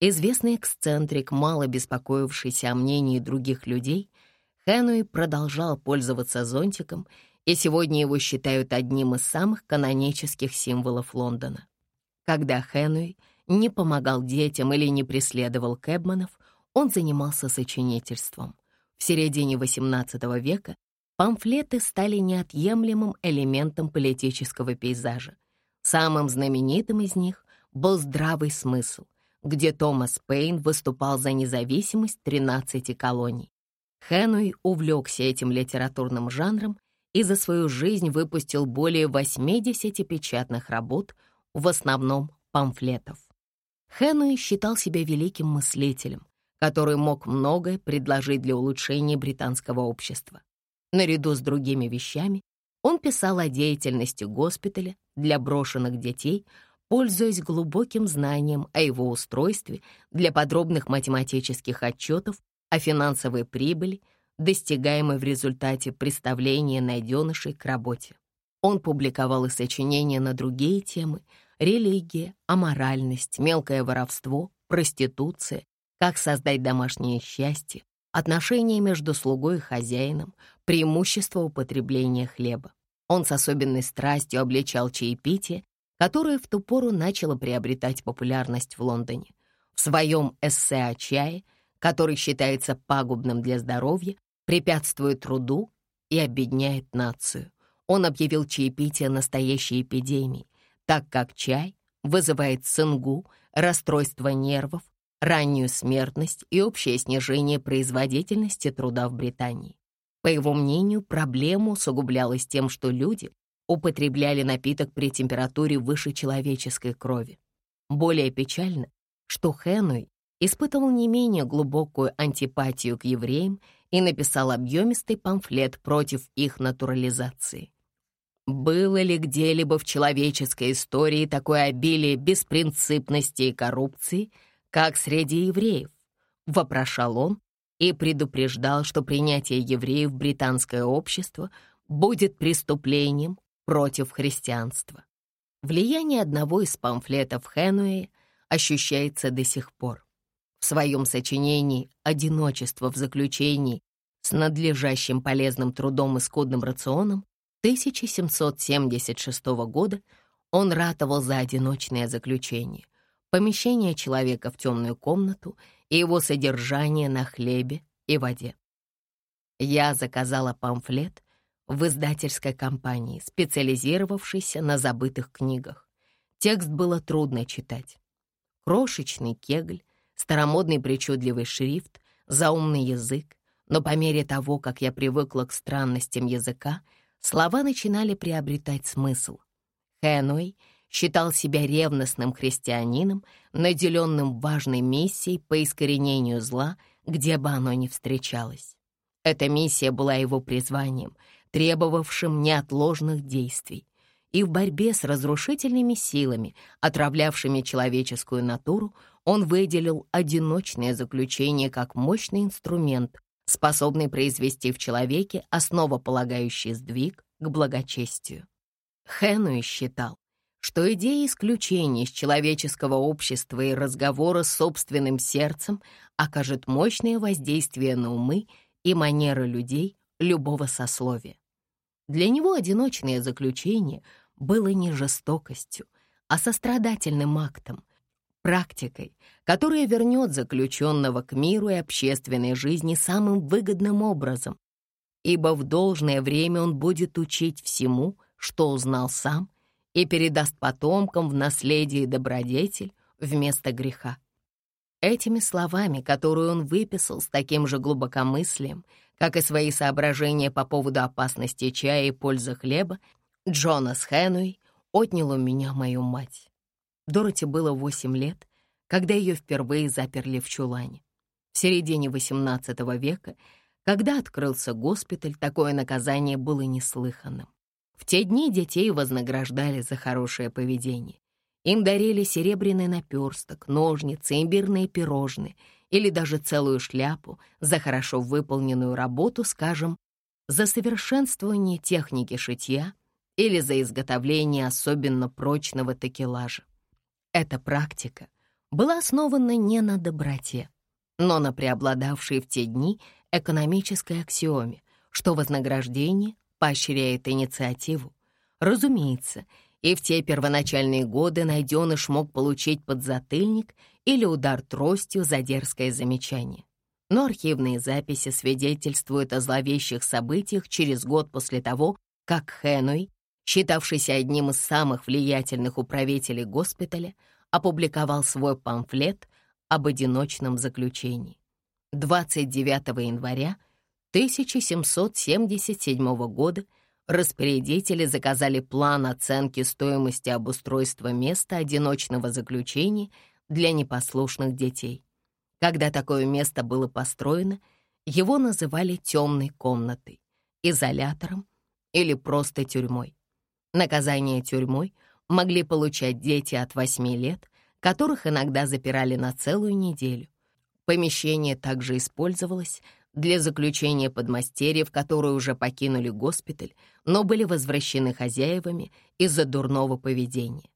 Известный эксцентрик, мало беспокоившийся о мнении других людей, Хенуэй продолжал пользоваться зонтиком, и сегодня его считают одним из самых канонических символов Лондона. Когда Хенуэй не помогал детям или не преследовал Кэбманов, он занимался сочинительством. В середине XVIII века памфлеты стали неотъемлемым элементом политического пейзажа. Самым знаменитым из них был «Здравый смысл», где Томас Пейн выступал за независимость 13 колоний. Хэнуй увлекся этим литературным жанром и за свою жизнь выпустил более 80 печатных работ, в основном памфлетов. Хэнуй считал себя великим мыслителем, который мог многое предложить для улучшения британского общества. Наряду с другими вещами он писал о деятельности госпиталя для брошенных детей, пользуясь глубоким знанием о его устройстве для подробных математических отчетов о финансовой прибыли, достигаемой в результате представления найденышей к работе. Он публиковал и сочинения на другие темы — религия, аморальность, мелкое воровство, проституция, как создать домашнее счастье, отношения между слугой и хозяином, преимущество употребления хлеба. Он с особенной страстью обличал чаепитие, которое в ту пору начало приобретать популярность в Лондоне. В своем эссе о чае, который считается пагубным для здоровья, препятствует труду и обедняет нацию. Он объявил чаепитие настоящей эпидемией, так как чай вызывает цингу, расстройство нервов, раннюю смертность и общее снижение производительности труда в Британии. По его мнению, проблема усугублялась тем, что люди употребляли напиток при температуре выше человеческой крови. Более печально, что Хенуй испытывал не менее глубокую антипатию к евреям и написал объемистый памфлет против их натурализации. Было ли где-либо в человеческой истории такое обилие беспринципности и коррупции — как среди евреев?» — вопрошал он и предупреждал, что принятие евреев в британское общество будет преступлением против христианства. Влияние одного из памфлетов Хенуэя ощущается до сих пор. В своем сочинении «Одиночество в заключении» с надлежащим полезным трудом и скудным рационом 1776 года он ратовал за одиночное заключение, помещение человека в темную комнату и его содержание на хлебе и воде. Я заказала памфлет в издательской компании, специализировавшейся на забытых книгах. Текст было трудно читать. Крошечный кегль, старомодный причудливый шрифт, заумный язык, но по мере того, как я привыкла к странностям языка, слова начинали приобретать смысл. Хэнуэй считал себя ревностным христианином, наделенным важной миссией по искоренению зла, где бы оно ни встречалось. Эта миссия была его призванием, требовавшим неотложных действий. И в борьбе с разрушительными силами, отравлявшими человеческую натуру, он выделил одиночное заключение как мощный инструмент, способный произвести в человеке основополагающий сдвиг к благочестию. Хэнуи считал, что идея исключения из человеческого общества и разговора с собственным сердцем окажет мощное воздействие на умы и манеры людей любого сословия. Для него одиночное заключение было не жестокостью, а сострадательным актом, практикой, которая вернет заключенного к миру и общественной жизни самым выгодным образом, ибо в должное время он будет учить всему, что узнал сам, и передаст потомкам в наследие добродетель вместо греха. Этими словами, которые он выписал с таким же глубокомыслием, как и свои соображения по поводу опасности чая и пользы хлеба, Джонас Хэнуэй отнял у меня мою мать. Дороти было восемь лет, когда ее впервые заперли в чулане. В середине XVIII века, когда открылся госпиталь, такое наказание было неслыханным. В те дни детей вознаграждали за хорошее поведение. Им дарили серебряный наперсток, ножницы, имбирные пирожные или даже целую шляпу за хорошо выполненную работу, скажем, за совершенствование техники шитья или за изготовление особенно прочного такелажа. Эта практика была основана не на доброте, но на преобладавшей в те дни экономической аксиоме, что вознаграждение поощряет инициативу. Разумеется, и в те первоначальные годы найденыш мог получить подзатыльник или удар тростью за дерзкое замечание. Но архивные записи свидетельствуют о зловещих событиях через год после того, как Хэнуэй, считавшийся одним из самых влиятельных управителей госпиталя, опубликовал свой памфлет об одиночном заключении. 29 января 1777 года распорядители заказали план оценки стоимости обустройства места одиночного заключения для непослушных детей. Когда такое место было построено, его называли темной комнатой, изолятором или просто тюрьмой. Наказание тюрьмой могли получать дети от 8 лет, которых иногда запирали на целую неделю. Помещение также использовалось для заключения подмастерьев, которые уже покинули госпиталь, но были возвращены хозяевами из-за дурного поведения.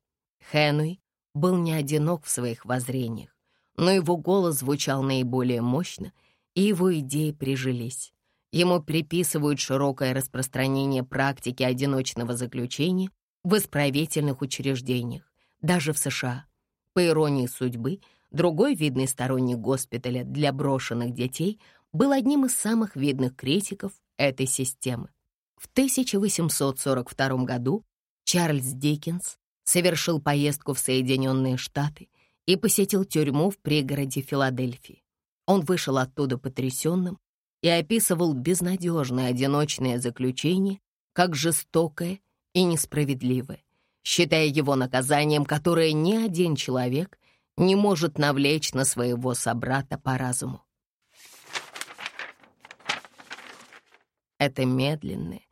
Хэнуи был не одинок в своих воззрениях, но его голос звучал наиболее мощно, и его идеи прижились. Ему приписывают широкое распространение практики одиночного заключения в исправительных учреждениях, даже в США. По иронии судьбы, другой видный сторонник госпиталя для брошенных детей — был одним из самых видных критиков этой системы. В 1842 году Чарльз Диккенс совершил поездку в Соединенные Штаты и посетил тюрьму в пригороде Филадельфии. Он вышел оттуда потрясенным и описывал безнадежное одиночное заключение как жестокое и несправедливое, считая его наказанием, которое ни один человек не может навлечь на своего собрата по разуму. Это медленное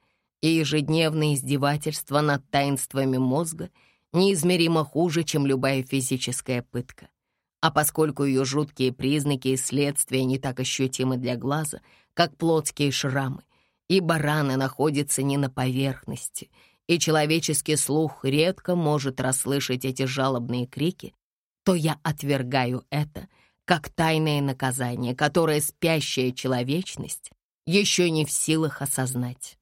и ежедневное издевательство над таинствами мозга неизмеримо хуже, чем любая физическая пытка. А поскольку ее жуткие признаки и следствия не так ощутимы для глаза, как плотские шрамы, ибо раны находятся не на поверхности, и человеческий слух редко может расслышать эти жалобные крики, то я отвергаю это как тайное наказание, которое спящая человечность еще не в силах осознать.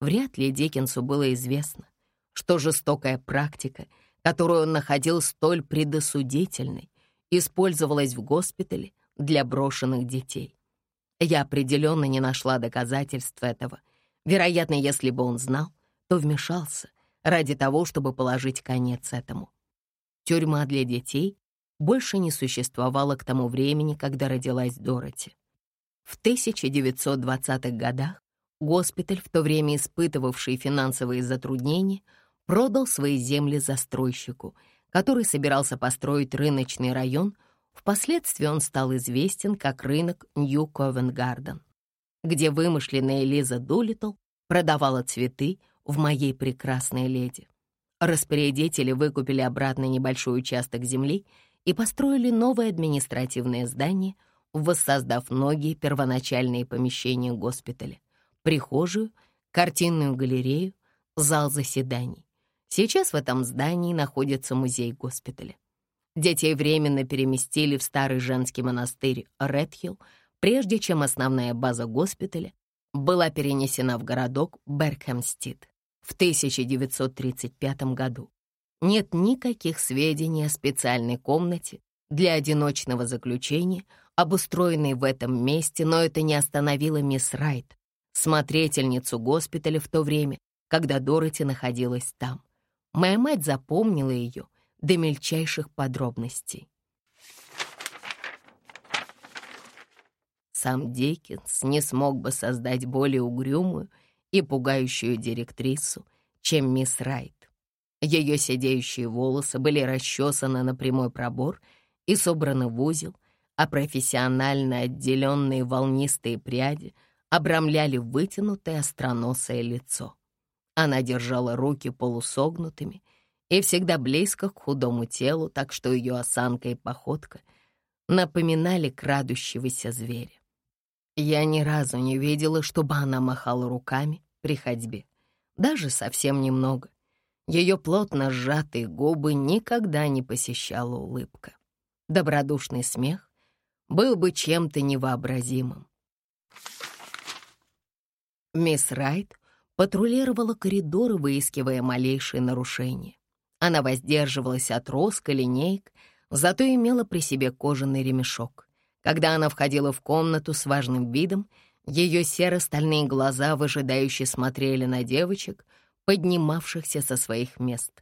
Вряд ли Диккенсу было известно, что жестокая практика, которую он находил столь предосудительной, использовалась в госпитале для брошенных детей. Я определенно не нашла доказательств этого. Вероятно, если бы он знал, то вмешался ради того, чтобы положить конец этому. Тюрьма для детей больше не существовала к тому времени, когда родилась Дороти. В 1920-х годах госпиталь, в то время испытывавший финансовые затруднения, продал свои земли застройщику, который собирался построить рыночный район, впоследствии он стал известен как рынок Нью-Ковен-Гарден, где вымышленная Лиза Дулитл продавала цветы в «Моей прекрасной леди». Распорядители выкупили обратно небольшой участок земли и построили новое административное здание, воссоздав многие первоначальные помещения госпиталя, прихожую, картинную галерею, зал заседаний. Сейчас в этом здании находится музей госпиталя. Детей временно переместили в старый женский монастырь Редхилл, прежде чем основная база госпиталя была перенесена в городок Беркхэмстид в 1935 году. Нет никаких сведений о специальной комнате для одиночного заключения, обустроенной в этом месте, но это не остановило мисс Райт, смотрительницу госпиталя в то время, когда Дороти находилась там. Моя мать запомнила ее до мельчайших подробностей. Сам Диккенс не смог бы создать более угрюмую и пугающую директрису, чем мисс Райт. Ее сидеющие волосы были расчесаны на прямой пробор и собраны в узел, а профессионально отделенные волнистые пряди обрамляли вытянутое остроносое лицо. Она держала руки полусогнутыми и всегда близко к худому телу, так что ее осанка и походка напоминали крадущегося зверя. Я ни разу не видела, чтобы она махала руками при ходьбе, даже совсем немного. Ее плотно сжатые губы никогда не посещала улыбка. Добродушный смех был бы чем-то невообразимым. Мисс Райт патрулировала коридоры, выискивая малейшие нарушения. Она воздерживалась от роска линеек, зато имела при себе кожаный ремешок. Когда она входила в комнату с важным видом, ее серо-стальные глаза выжидающе смотрели на девочек, поднимавшихся со своих мест.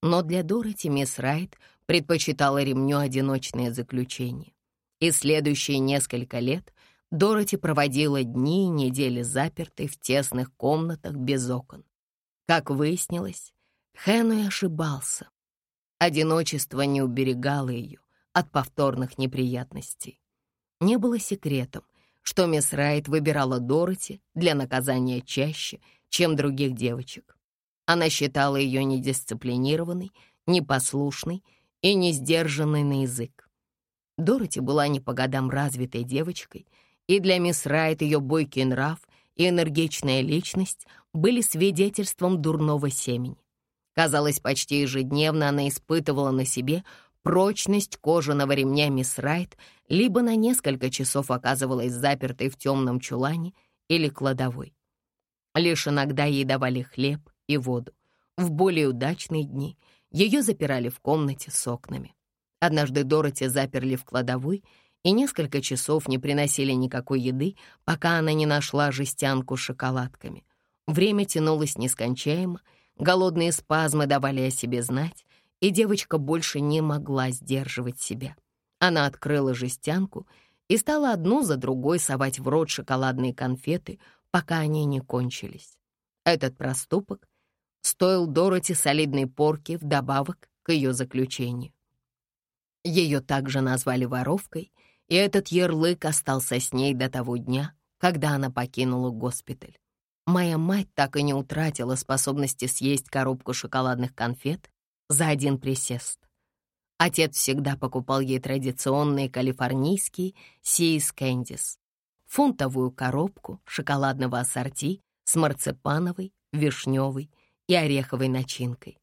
Но для Дороти мисс Райт предпочитала ремню одиночное заключение. И следующие несколько лет Дороти проводила дни и недели запертой в тесных комнатах без окон. Как выяснилось, Хэнуи ошибался. Одиночество не уберегало ее от повторных неприятностей. Не было секретом, что мисс Райт выбирала Дороти для наказания чаще, чем других девочек. Она считала ее недисциплинированной, непослушной и не сдержанной на язык. Дороти была не по годам развитой девочкой — и для мисс Райт ее бойкий нрав и энергичная личность были свидетельством дурного семени. Казалось, почти ежедневно она испытывала на себе прочность кожаного ремня мисс Райт, либо на несколько часов оказывалась запертой в темном чулане или кладовой. Лишь иногда ей давали хлеб и воду. В более удачные дни ее запирали в комнате с окнами. Однажды Дороти заперли в кладовой — и несколько часов не приносили никакой еды, пока она не нашла жестянку с шоколадками. Время тянулось нескончаемо, голодные спазмы давали о себе знать, и девочка больше не могла сдерживать себя. Она открыла жестянку и стала одну за другой совать в рот шоколадные конфеты, пока они не кончились. Этот проступок стоил Дороти солидной порки вдобавок к ее заключению. Ее также назвали воровкой, и этот ярлык остался с ней до того дня, когда она покинула госпиталь. Моя мать так и не утратила способности съесть коробку шоколадных конфет за один присест. Отец всегда покупал ей традиционные калифорнийские Сиис Кэндис, фунтовую коробку шоколадного ассорти с марципановой, вишневой и ореховой начинкой.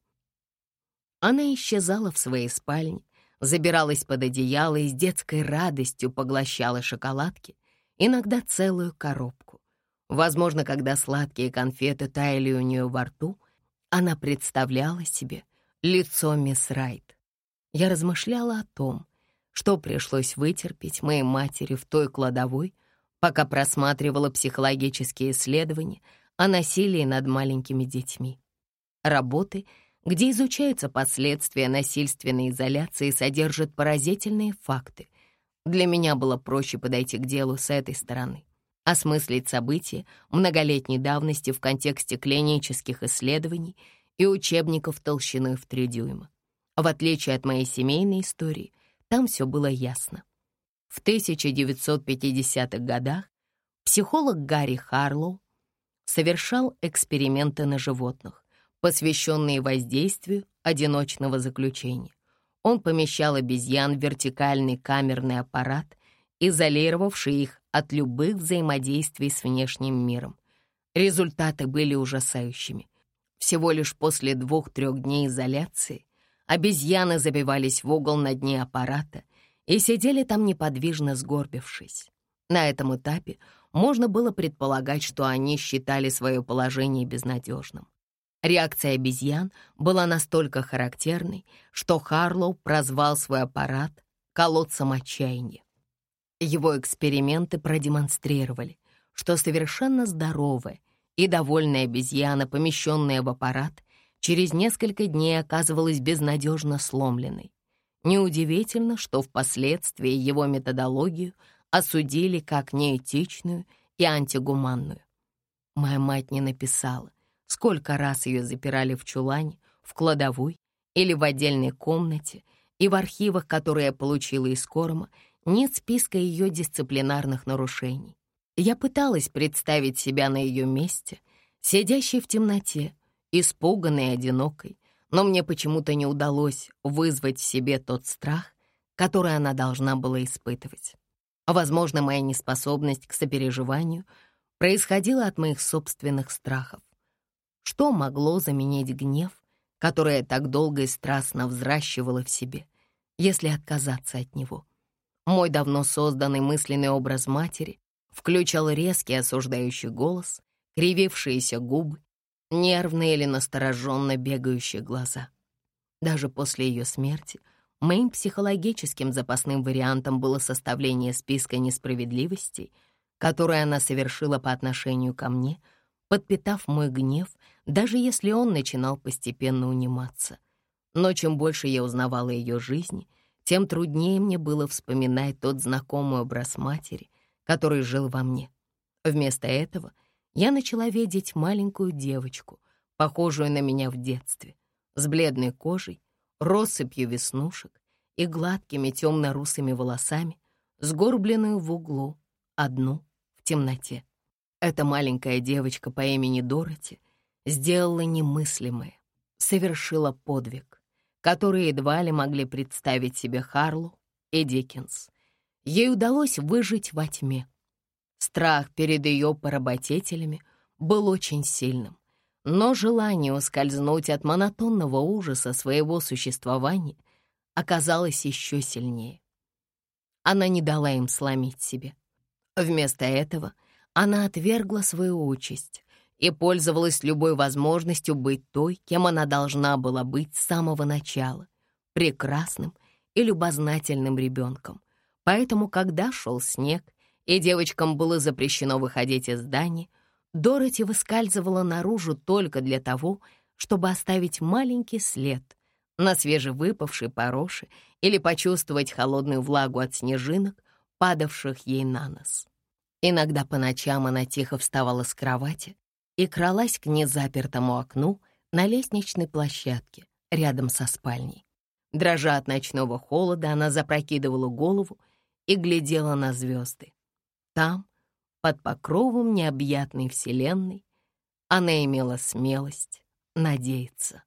Она исчезала в своей спальне, забиралась под одеяло и с детской радостью поглощала шоколадки, иногда целую коробку. Возможно, когда сладкие конфеты таяли у нее во рту, она представляла себе лицо мисс Райт. Я размышляла о том, что пришлось вытерпеть моей матери в той кладовой, пока просматривала психологические исследования о насилии над маленькими детьми. Работы, где изучаются последствия насильственной изоляции, содержат поразительные факты. Для меня было проще подойти к делу с этой стороны осмыслить события многолетней давности в контексте клинических исследований и учебников толщиной в три дюйма. В отличие от моей семейной истории, там все было ясно. В 1950-х годах психолог Гарри Харлоу совершал эксперименты на животных, посвященные воздействию одиночного заключения. Он помещал обезьян в вертикальный камерный аппарат, изолировавший их от любых взаимодействий с внешним миром. Результаты были ужасающими. Всего лишь после двух-трех дней изоляции обезьяны забивались в угол на дне аппарата и сидели там неподвижно сгорбившись. На этом этапе можно было предполагать, что они считали свое положение безнадежным. Реакция обезьян была настолько характерной, что Харлоу прозвал свой аппарат колодцем отчаяния. Его эксперименты продемонстрировали, что совершенно здоровая и довольная обезьяна, помещенная в аппарат, через несколько дней оказывалась безнадежно сломленной. Неудивительно, что впоследствии его методологию осудили как неэтичную и антигуманную. Моя мать не написала, сколько раз ее запирали в чулане, в кладовой или в отдельной комнате, и в архивах, которые я получила из Корма, нет списка ее дисциплинарных нарушений. Я пыталась представить себя на ее месте, сидящей в темноте, испуганной и одинокой, но мне почему-то не удалось вызвать в себе тот страх, который она должна была испытывать. Возможно, моя неспособность к сопереживанию происходила от моих собственных страхов. Что могло заменить гнев, который я так долго и страстно взращивала в себе, если отказаться от него? Мой давно созданный мысленный образ матери включал резкий осуждающий голос, кривившиеся губы, нервные или настороженно бегающие глаза. Даже после ее смерти моим психологическим запасным вариантом было составление списка несправедливостей, которые она совершила по отношению ко мне, подпитав мой гнев, даже если он начинал постепенно униматься. Но чем больше я узнавала ее жизни — тем труднее мне было вспоминать тот знакомый образ матери, который жил во мне. Вместо этого я начала видеть маленькую девочку, похожую на меня в детстве, с бледной кожей, россыпью веснушек и гладкими темно-русыми волосами, сгорбленную в углу, одну в темноте. Эта маленькая девочка по имени Дороти сделала немыслимое, совершила подвиг которые едва ли могли представить себе Харлу и Диккенс. Ей удалось выжить во тьме. Страх перед ее поработителями был очень сильным, но желание ускользнуть от монотонного ужаса своего существования оказалось еще сильнее. Она не дала им сломить себе. Вместо этого она отвергла свою участь, и пользовалась любой возможностью быть той, кем она должна была быть с самого начала, прекрасным и любознательным ребенком. Поэтому, когда шел снег, и девочкам было запрещено выходить из здания, Дороти выскальзывала наружу только для того, чтобы оставить маленький след на свежевыпавшей пороше или почувствовать холодную влагу от снежинок, падавших ей на нос. Иногда по ночам она тихо вставала с кровати, и кралась к незапертому окну на лестничной площадке рядом со спальней. Дрожа от ночного холода, она запрокидывала голову и глядела на звезды. Там, под покровом необъятной вселенной, она имела смелость надеяться.